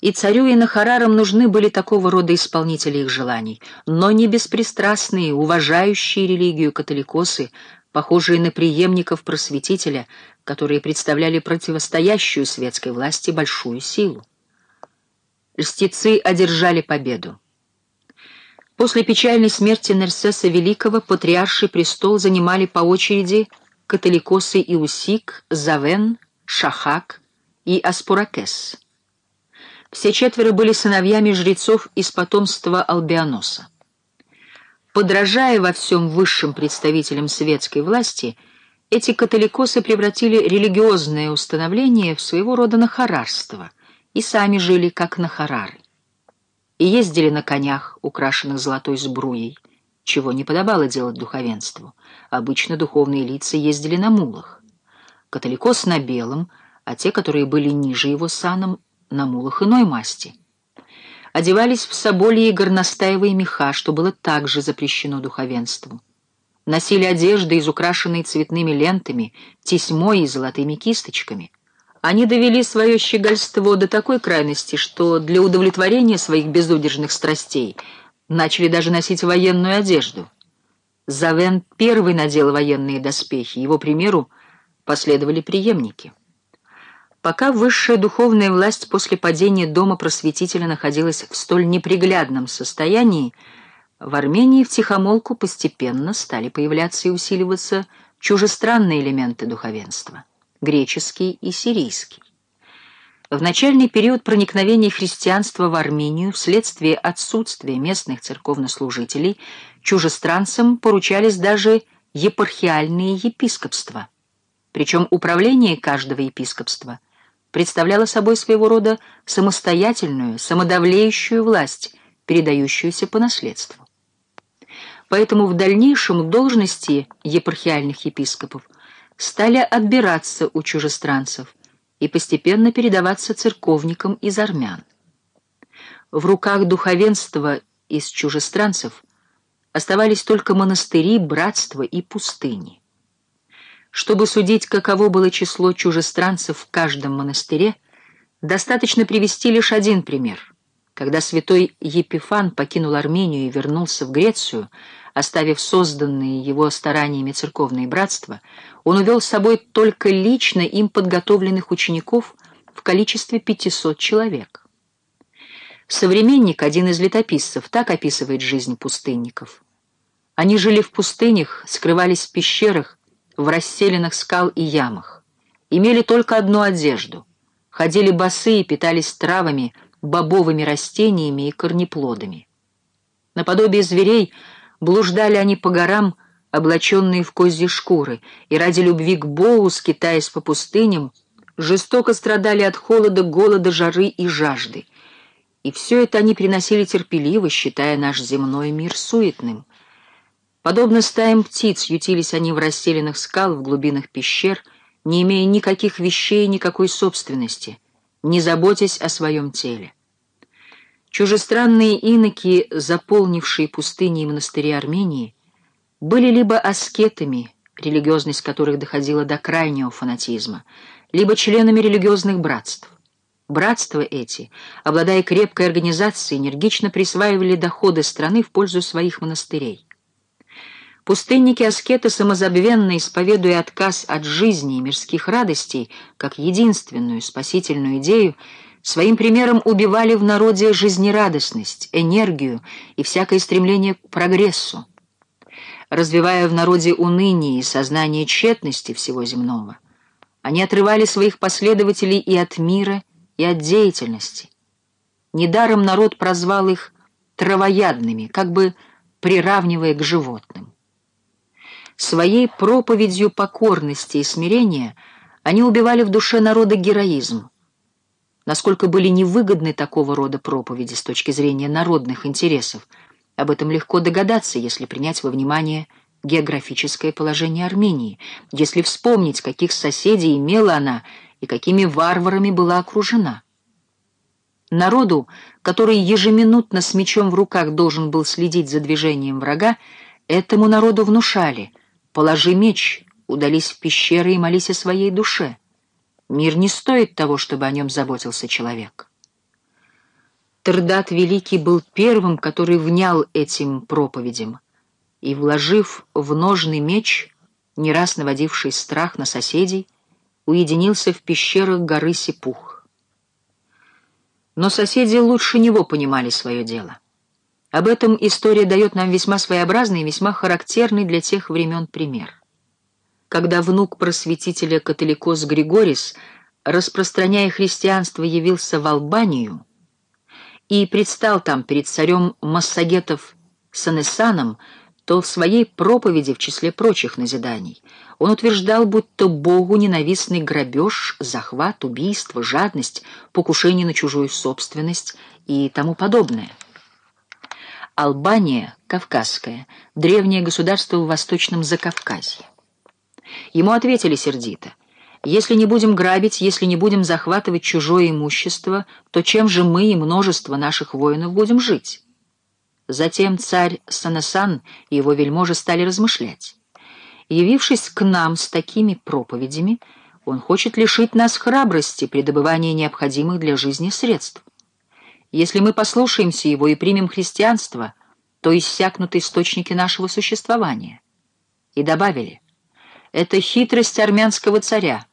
И царю и Нахарарам нужны были такого рода исполнители их желаний, но не беспристрастные, уважающие религию католикосы, похожие на преемников просветителя, которые представляли противостоящую светской власти большую силу. Льстецы одержали победу. После печальной смерти Нерсеса Великого патриарший престол занимали по очереди католикосы Иусик, Завен, Шахак и Аспуракес. Все четверо были сыновьями жрецов из потомства Албианоса. Подражая во всем высшим представителям светской власти, эти католикосы превратили религиозное установление в своего рода нахарарство и сами жили как нахарары. И ездили на конях, украшенных золотой сбруей, чего не подобало делать духовенству. Обычно духовные лица ездили на мулах. Католикос на белом, а те, которые были ниже его саном, на мулах иной масти. Одевались в соболие и горностаевые меха, что было также запрещено духовенству. Носили одежды, изукрашенные цветными лентами, тесьмой и золотыми кисточками. Они довели свое щегольство до такой крайности, что для удовлетворения своих безудержных страстей начали даже носить военную одежду. Завен первый надел военные доспехи, его примеру последовали преемники. Пока высшая духовная власть после падения Дома Просветителя находилась в столь неприглядном состоянии, в Армении втихомолку постепенно стали появляться и усиливаться чужестранные элементы духовенства — греческий и сирийский. В начальный период проникновения христианства в Армению вследствие отсутствия местных церковнослужителей чужестранцам поручались даже епархиальные епископства. Причем управление каждого епископства — представляла собой своего рода самостоятельную, самодавлеющую власть, передающуюся по наследству. Поэтому в дальнейшем должности епархиальных епископов стали отбираться у чужестранцев и постепенно передаваться церковникам из армян. В руках духовенства из чужестранцев оставались только монастыри, братства и пустыни. Чтобы судить, каково было число чужестранцев в каждом монастыре, достаточно привести лишь один пример. Когда святой Епифан покинул Армению и вернулся в Грецию, оставив созданные его стараниями церковные братства, он увел с собой только лично им подготовленных учеников в количестве 500 человек. Современник, один из летописцев, так описывает жизнь пустынников. Они жили в пустынях, скрывались в пещерах, в расселенных скал и ямах. Имели только одну одежду. Ходили босые, питались травами, бобовыми растениями и корнеплодами. Наподобие зверей блуждали они по горам, облаченные в козьи шкуры, и ради любви к Богу, скитаясь по пустыням, жестоко страдали от холода, голода, жары и жажды. И все это они приносили терпеливо, считая наш земной мир суетным. Подобно стаям птиц ютились они в расселенных скал, в глубинах пещер, не имея никаких вещей, никакой собственности, не заботясь о своем теле. Чужестранные иноки, заполнившие пустыни и монастыри Армении, были либо аскетами, религиозность которых доходила до крайнего фанатизма, либо членами религиозных братств. Братства эти, обладая крепкой организацией, энергично присваивали доходы страны в пользу своих монастырей. Пустынники-аскеты, самозабвенно исповедуя отказ от жизни и мирских радостей, как единственную спасительную идею, своим примером убивали в народе жизнерадостность, энергию и всякое стремление к прогрессу, развивая в народе уныние и сознание тщетности всего земного. Они отрывали своих последователей и от мира, и от деятельности. Недаром народ прозвал их травоядными, как бы приравнивая к животным. Своей проповедью покорности и смирения они убивали в душе народа героизм. Насколько были невыгодны такого рода проповеди с точки зрения народных интересов, об этом легко догадаться, если принять во внимание географическое положение Армении, если вспомнить, каких соседей имела она и какими варварами была окружена. Народу, который ежеминутно с мечом в руках должен был следить за движением врага, этому народу внушали — Положи меч, удались в пещеры и молись о своей душе. Мир не стоит того, чтобы о нем заботился человек. Тердат Великий был первым, который внял этим проповедям, и, вложив в ножный меч, не раз наводивший страх на соседей, уединился в пещерах горы Сипух. Но соседи лучше него понимали свое дело. Об этом история дает нам весьма своеобразный и весьма характерный для тех времен пример. Когда внук просветителя католикос Григорис, распространяя христианство, явился в Албанию, и предстал там перед царем массагетов Санесаном, то в своей проповеди, в числе прочих назиданий, он утверждал, будто Богу ненавистный грабеж, захват, убийство, жадность, покушение на чужую собственность и тому подобное. Албания, Кавказская, древнее государство в Восточном Закавказье. Ему ответили сердито, если не будем грабить, если не будем захватывать чужое имущество, то чем же мы и множество наших воинов будем жить? Затем царь Санасан и его вельможи стали размышлять. Явившись к нам с такими проповедями, он хочет лишить нас храбрости при добывании необходимых для жизни средств. Если мы послушаемся его и примем христианство, то иссякнут источники нашего существования. И добавили, это хитрость армянского царя,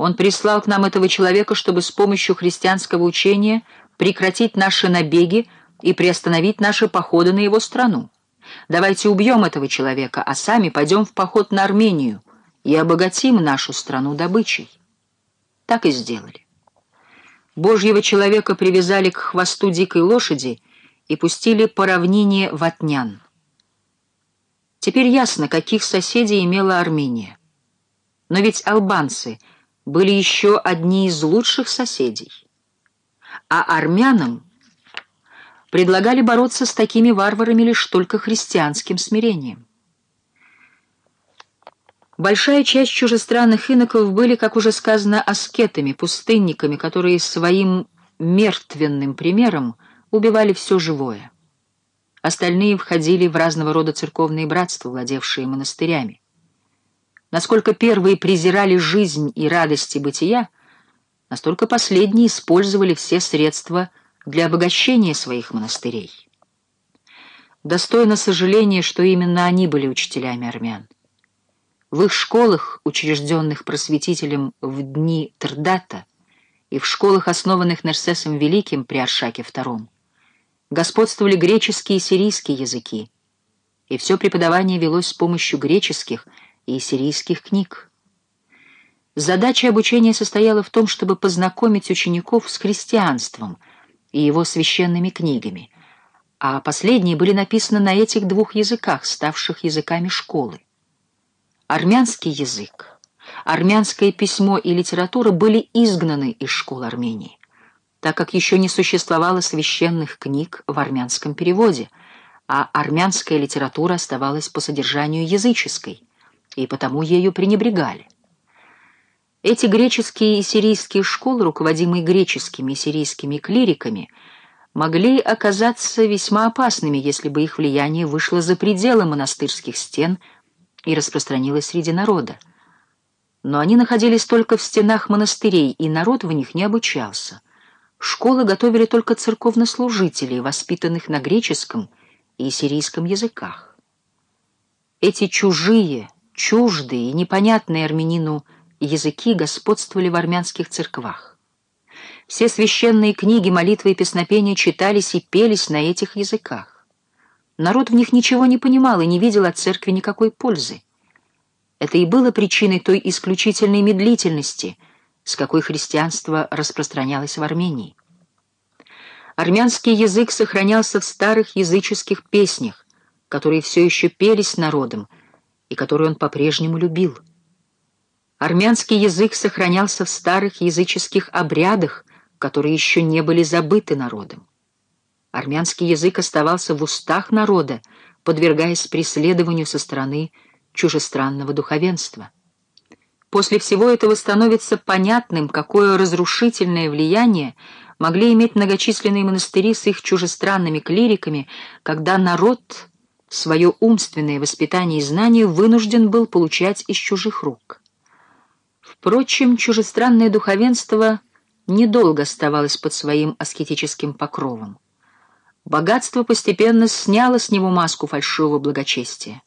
он прислал к нам этого человека, чтобы с помощью христианского учения прекратить наши набеги и приостановить наши походы на его страну. Давайте убьем этого человека, а сами пойдем в поход на Армению и обогатим нашу страну добычей. Так и сделали. Божьего человека привязали к хвосту дикой лошади и пустили по равнине Ватнян. Теперь ясно, каких соседей имела Армения. Но ведь албанцы — были еще одни из лучших соседей. А армянам предлагали бороться с такими варварами лишь только христианским смирением. Большая часть чужестранных иноков были, как уже сказано, аскетами, пустынниками, которые своим мертвенным примером убивали все живое. Остальные входили в разного рода церковные братства, владевшие монастырями. Насколько первые презирали жизнь и радости бытия, настолько последние использовали все средства для обогащения своих монастырей. Достойно сожаления, что именно они были учителями армян. В их школах, учрежденных просветителем в дни Трдата, и в школах, основанных Нерсесом Великим при Аршаке II, господствовали греческие и сирийские языки, и все преподавание велось с помощью греческих – и сирийских книг. Задача обучения состояла в том, чтобы познакомить учеников с христианством и его священными книгами, а последние были написаны на этих двух языках, ставших языками школы. Армянский язык, армянское письмо и литература были изгнаны из школ Армении, так как еще не существовало священных книг в армянском переводе, а армянская литература оставалась по содержанию языческой – и потому ею пренебрегали. Эти греческие и сирийские школы, руководимые греческими и сирийскими клириками, могли оказаться весьма опасными, если бы их влияние вышло за пределы монастырских стен и распространилось среди народа. Но они находились только в стенах монастырей, и народ в них не обучался. Школы готовили только церковнослужителей, воспитанных на греческом и сирийском языках. Эти чужие, чуждые и непонятные армянину языки господствовали в армянских церквах. Все священные книги, молитвы и песнопения читались и пелись на этих языках. Народ в них ничего не понимал и не видел от церкви никакой пользы. Это и было причиной той исключительной медлительности, с какой христианство распространялось в Армении. Армянский язык сохранялся в старых языческих песнях, которые все еще пелись народом, и которую он по-прежнему любил. Армянский язык сохранялся в старых языческих обрядах, которые еще не были забыты народом. Армянский язык оставался в устах народа, подвергаясь преследованию со стороны чужестранного духовенства. После всего этого становится понятным, какое разрушительное влияние могли иметь многочисленные монастыри с их чужестранными клириками, когда народ свое умственное воспитание и знания вынужден был получать из чужих рук. Впрочем, чужестранное духовенство недолго оставалось под своим аскетическим покровом. Богатство постепенно сняло с него маску фальшивого благочестия.